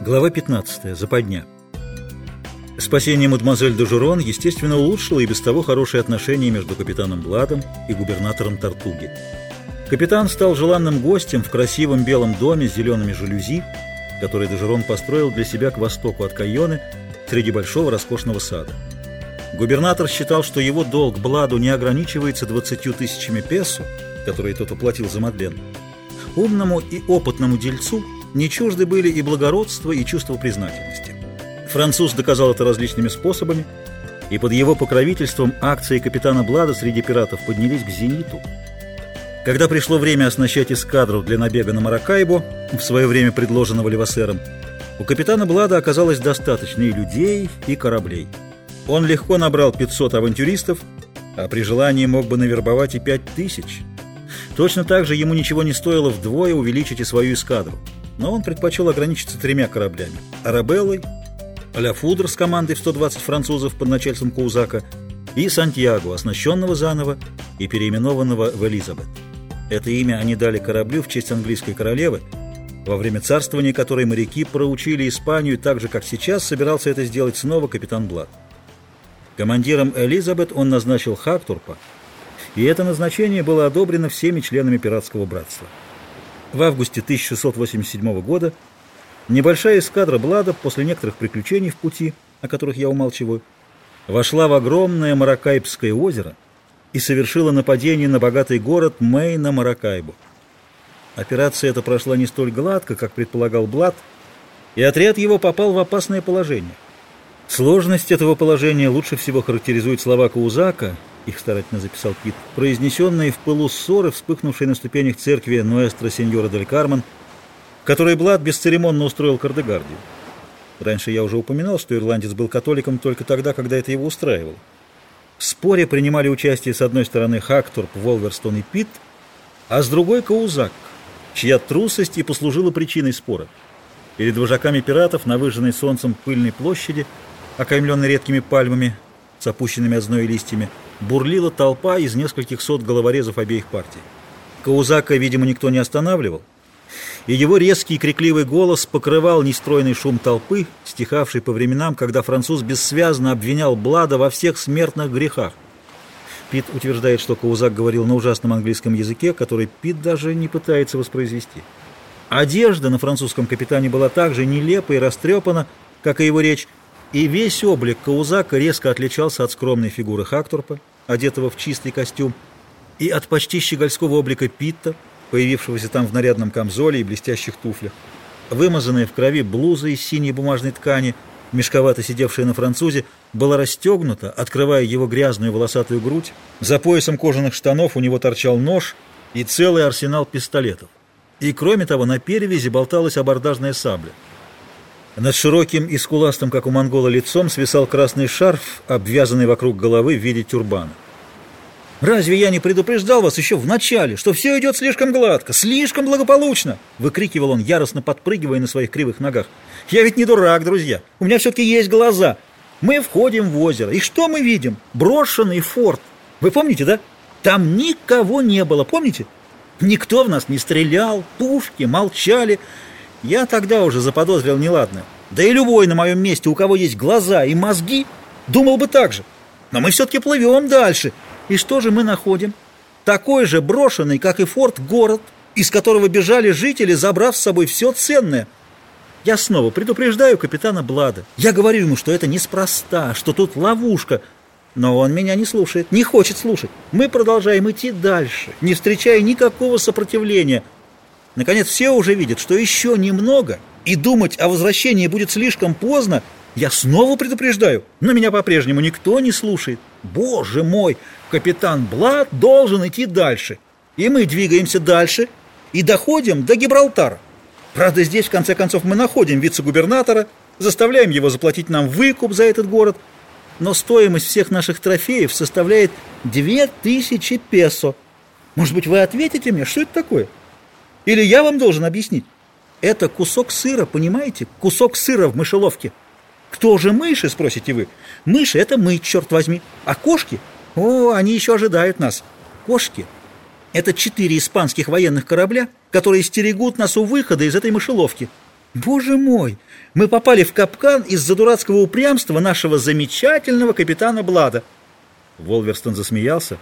Глава 15. Западня. Спасение мадемуазель де естественно, улучшило и без того хорошие отношения между капитаном Бладом и губернатором Тартуги. Капитан стал желанным гостем в красивом белом доме с зелеными жалюзи, который де построил для себя к востоку от Кайоны среди большого роскошного сада. Губернатор считал, что его долг Бладу не ограничивается 20 тысячами песо, которые тот уплатил за Мадлен. Умному и опытному дельцу – не чужды были и благородство, и чувство признательности. Француз доказал это различными способами, и под его покровительством акции капитана Блада среди пиратов поднялись к зениту. Когда пришло время оснащать эскадру для набега на Маракайбо, в свое время предложенного Левасером, у капитана Блада оказалось достаточно и людей, и кораблей. Он легко набрал 500 авантюристов, а при желании мог бы навербовать и 5000. Точно так же ему ничего не стоило вдвое увеличить и свою эскадру но он предпочел ограничиться тремя кораблями – «Арабеллой», «Ля Фудр» с командой в 120 французов под начальством Каузака и «Сантьяго», оснащенного заново и переименованного в «Элизабет». Это имя они дали кораблю в честь английской королевы, во время царствования которой моряки проучили Испанию так же, как сейчас собирался это сделать снова капитан Блад. Командиром «Элизабет» он назначил Хактурпа, и это назначение было одобрено всеми членами пиратского братства. В августе 1687 года небольшая эскадра Блада после некоторых приключений в пути, о которых я умалчиваю, вошла в огромное Маракайбское озеро и совершила нападение на богатый город Мэй на Маракайбу. Операция эта прошла не столь гладко, как предполагал Блад, и отряд его попал в опасное положение. Сложность этого положения лучше всего характеризует слова Каузака – их старательно записал Пит, произнесенные в пылу ссоры, вспыхнувшей на ступенях церкви Ноэстро Сеньора Дель Кармен, который Блад бесцеремонно устроил Кардегардию. Раньше я уже упоминал, что ирландец был католиком только тогда, когда это его устраивало. В споре принимали участие с одной стороны Хакторп, Волверстон и Пит, а с другой Каузак, чья трусость и послужила причиной спора. Перед вожаками пиратов на выжженной солнцем пыльной площади, окаймленной редкими пальмами с опущенными от зноя листьями, бурлила толпа из нескольких сот головорезов обеих партий. Каузака, видимо, никто не останавливал, и его резкий крикливый голос покрывал нестройный шум толпы, стихавший по временам, когда француз бессвязно обвинял Блада во всех смертных грехах. Пит утверждает, что Каузак говорил на ужасном английском языке, который Пит даже не пытается воспроизвести. Одежда на французском капитане была так же нелепа и растрепана, как и его речь, и весь облик Каузака резко отличался от скромной фигуры Хакторпа, одетого в чистый костюм, и от почти щегольского облика Питта, появившегося там в нарядном камзоле и блестящих туфлях. Вымазанная в крови блуза из синей бумажной ткани, мешковато сидевшая на французе, была расстегнута, открывая его грязную волосатую грудь. За поясом кожаных штанов у него торчал нож и целый арсенал пистолетов. И кроме того, на перевязи болталась абордажная сабля. Над широким и скуластым, как у монгола, лицом свисал красный шарф, обвязанный вокруг головы в виде тюрбана. «Разве я не предупреждал вас еще в начале, что все идет слишком гладко, слишком благополучно?» выкрикивал он, яростно подпрыгивая на своих кривых ногах. «Я ведь не дурак, друзья. У меня все-таки есть глаза. Мы входим в озеро, и что мы видим? Брошенный форт. Вы помните, да? Там никого не было, помните? Никто в нас не стрелял, пушки молчали». Я тогда уже заподозрил неладное. Да и любой на моем месте, у кого есть глаза и мозги, думал бы так же. Но мы все-таки плывем дальше. И что же мы находим? Такой же брошенный, как и форт, город, из которого бежали жители, забрав с собой все ценное. Я снова предупреждаю капитана Блада. Я говорю ему, что это неспроста, что тут ловушка. Но он меня не слушает, не хочет слушать. Мы продолжаем идти дальше, не встречая никакого сопротивления – Наконец, все уже видят, что еще немного, и думать о возвращении будет слишком поздно. Я снова предупреждаю, но меня по-прежнему никто не слушает. Боже мой, капитан Блад должен идти дальше. И мы двигаемся дальше и доходим до Гибралтара. Правда, здесь, в конце концов, мы находим вице-губернатора, заставляем его заплатить нам выкуп за этот город, но стоимость всех наших трофеев составляет 2000 песо. Может быть, вы ответите мне, что это такое? Или я вам должен объяснить? Это кусок сыра, понимаете? Кусок сыра в мышеловке. Кто же мыши, спросите вы? Мыши – это мы, черт возьми. А кошки? О, они еще ожидают нас. Кошки – это четыре испанских военных корабля, которые стерегут нас у выхода из этой мышеловки. Боже мой, мы попали в капкан из-за дурацкого упрямства нашего замечательного капитана Блада. Волверстон засмеялся.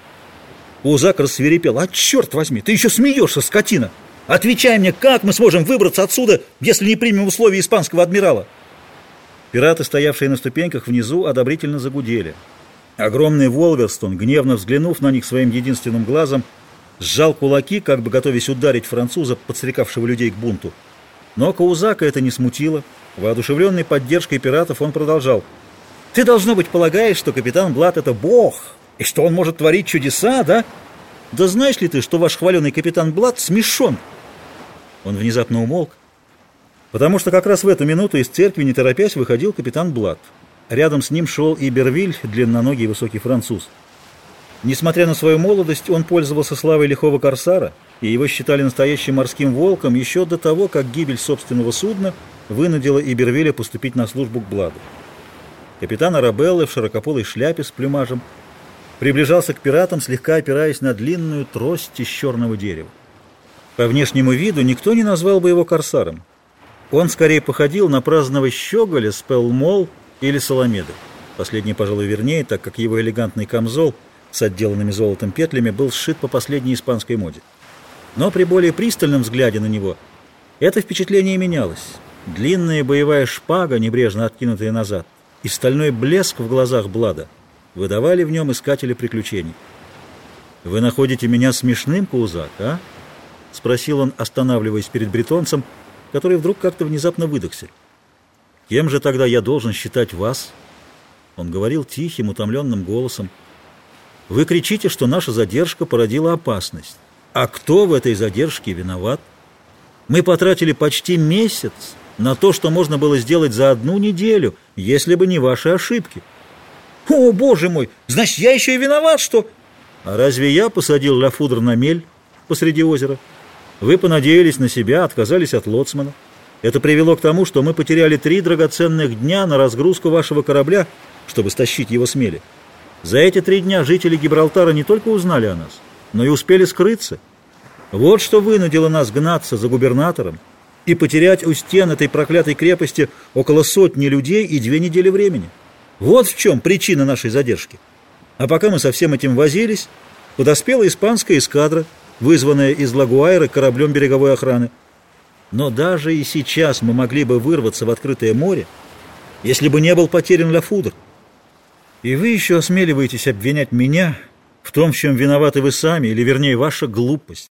Узак рассверепел. А черт возьми, ты еще смеешься, скотина! Отвечай мне, как мы сможем выбраться отсюда, если не примем условия испанского адмирала? Пираты, стоявшие на ступеньках внизу, одобрительно загудели. Огромный Волверстон, гневно взглянув на них своим единственным глазом, сжал кулаки, как бы готовясь ударить француза, подстрекавшего людей к бунту. Но Каузака это не смутило. Воодушевленный поддержкой пиратов он продолжал. «Ты, должно быть, полагаешь, что капитан Блад — это бог, и что он может творить чудеса, да? Да знаешь ли ты, что ваш хваленый капитан Блад смешон?» Он внезапно умолк, потому что как раз в эту минуту из церкви, не торопясь, выходил капитан Блад. Рядом с ним шел и Бервиль, длинноногий высокий француз. Несмотря на свою молодость, он пользовался славой лихого корсара, и его считали настоящим морским волком еще до того, как гибель собственного судна вынудила Ибервиля поступить на службу к Бладу. Капитан Арабеллы в широкополой шляпе с плюмажем приближался к пиратам, слегка опираясь на длинную трость из черного дерева. По внешнему виду никто не назвал бы его корсаром. Он скорее походил на праздного щеголя с Пелмол или Соломеда. Последний, пожалуй, вернее, так как его элегантный камзол – с отделанными золотом петлями был сшит по последней испанской моде. Но при более пристальном взгляде на него это впечатление менялось. Длинная боевая шпага, небрежно откинутая назад, и стальной блеск в глазах Блада выдавали в нем искатели приключений. «Вы находите меня смешным, Каузак, а?» — спросил он, останавливаясь перед бретонцем, который вдруг как-то внезапно выдохся. «Кем же тогда я должен считать вас?» Он говорил тихим, утомленным голосом. Вы кричите, что наша задержка породила опасность. А кто в этой задержке виноват? Мы потратили почти месяц на то, что можно было сделать за одну неделю, если бы не ваши ошибки. О, боже мой, значит, я еще и виноват, что... А разве я посадил Лафудр на мель посреди озера? Вы понадеялись на себя, отказались от лоцмана. Это привело к тому, что мы потеряли три драгоценных дня на разгрузку вашего корабля, чтобы стащить его с мели. За эти три дня жители Гибралтара не только узнали о нас, но и успели скрыться. Вот что вынудило нас гнаться за губернатором и потерять у стен этой проклятой крепости около сотни людей и две недели времени. Вот в чем причина нашей задержки. А пока мы со всем этим возились, подоспела испанская эскадра, вызванная из Лагуайра кораблем береговой охраны. Но даже и сейчас мы могли бы вырваться в открытое море, если бы не был потерян Ля и вы еще осмеливаетесь обвинять меня в том, в чем виноваты вы сами, или, вернее, ваша глупость.